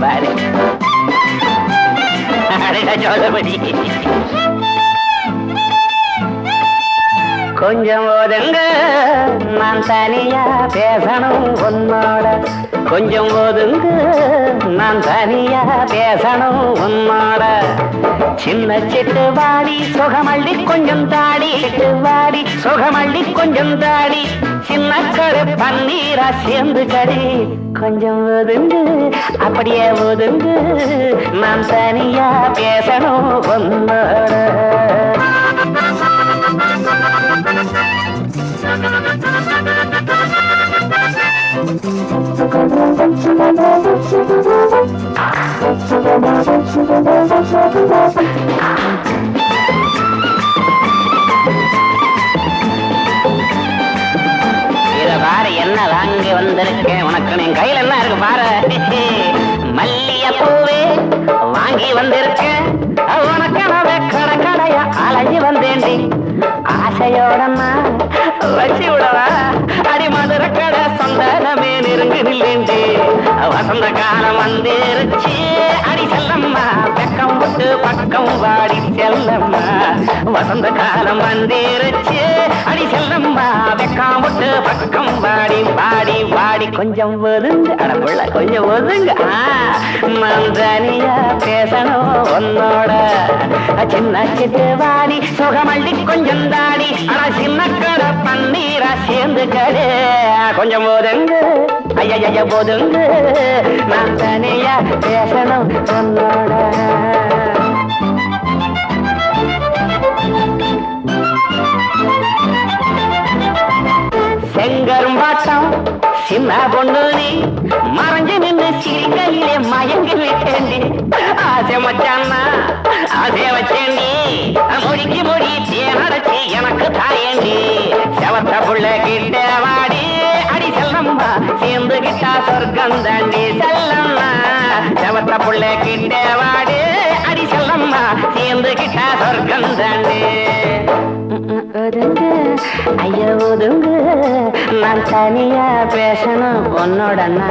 பாரு சோழபதி கொஞ்சம் ஓதுங்க நான் தனியா பேசணும் உன்னோட. கொஞ்சம் ஓதுங்க நான் தனியா பேசணும் உன்னோட. சின்ன சிட்டுவாடி சுகமள்ளி கொஞ்சம் தாடி சிட்டுவாடி சுகமள்ளி கொஞ்சம் தாடி. சின்ன கரு பன்னீரா சேர்ந்து கடி. கொஞ்சம் ஒதுங்கு அப்படியே ஒதுங்கு. நான் தனியா பேசணும் ஒன்னோட Thank you. பாரு என்ன வாங்கி வந்திருக்கேன் உனக்கு என் கையில என்ன இருக்கு பாரு. மல்லிய பூவே வாங்கி வந்திருக்கேன் உனக்கு நான் கடை கடையா அலைஞ்சு வந்தேன்டி. ஆசையோட வச்சு விடவா? வசந்த காலம் வந்துருச்சு. அடி செல்லம்மா பக்கம் விட்டு பக்கம் வாடி செல்லம்மா. வசந்த காலம் வந்துருச்சு. அடி செல்லம்மா வெக்கம் விட்டு பக்கம் வாடி வாடி வாடி. கொஞ்சம் ஒதுங்க அடப்புள்ள கொஞ்சம் ஒதுங்க. மந்தனியா பேசணும் உன்னோட. சின்ன சிட்டு வாடி சுகமள்ளி கொஞ்சம் தாடி. ஆனா சின்ன கடை பன்னீரா சேர்ந்து கடை கொஞ்சம் ஒதுங்க. ஐயா போதுங்க நான் தனியா பேசணும் உன்னோட செங்கரும் பாட்டம் சின்ன பொண்ணு நீ மறைஞ்சு நின்று சிரிக்கையிலே மயங்கி விட்டேண்டி ஆசை மச்சான்னா ஆசை வச்சேண்டி மொழிக்கு மொழி தேனடைச்சி எனக்கு தாயேண்டி செவத்த புள்ள கிட்ட வாடி செல்லம்மா கிட்டா சொர்க்கம் தாண்டி செல்லம்மா செவத்த புள்ள கிட்ட வாடு அடி செல்லம்மா சேர்ந்து கிட்டா சொர்க்கம் தாண்டி ஒதுங்கு ஐயா ஒதுங்கு நான் தனியா பேசணும் உன்னோடனா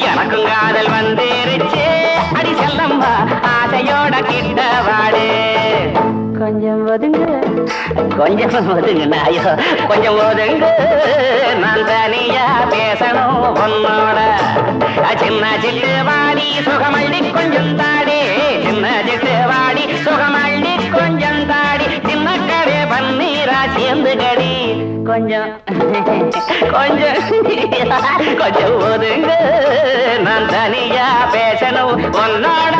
எனக்கும் காதல் வந்துருச்சு. அடி செல்லம்மா ஆசையோட கிட்ட வாடி. கொஞ்சம் ஒதுங்க. கொஞ்சம் ஒதுங்க ஐயோ. கொஞ்சம் ஒதுங்க. நான் தனியா பேசணும் உன்னோட. சின்ன சிட்டு வாடி சுகமள்ளி கொஞ்சம் தாடி. சின்ன சிட்டு வாடி சுகமள்ளி கொஞ்சம் தாடி. சின்ன கடை பன்னீரா சேர்ந்து கடி. கொஞ்சம். கொஞ்சம் கொஞ்சம் ஒதுங்க. நான்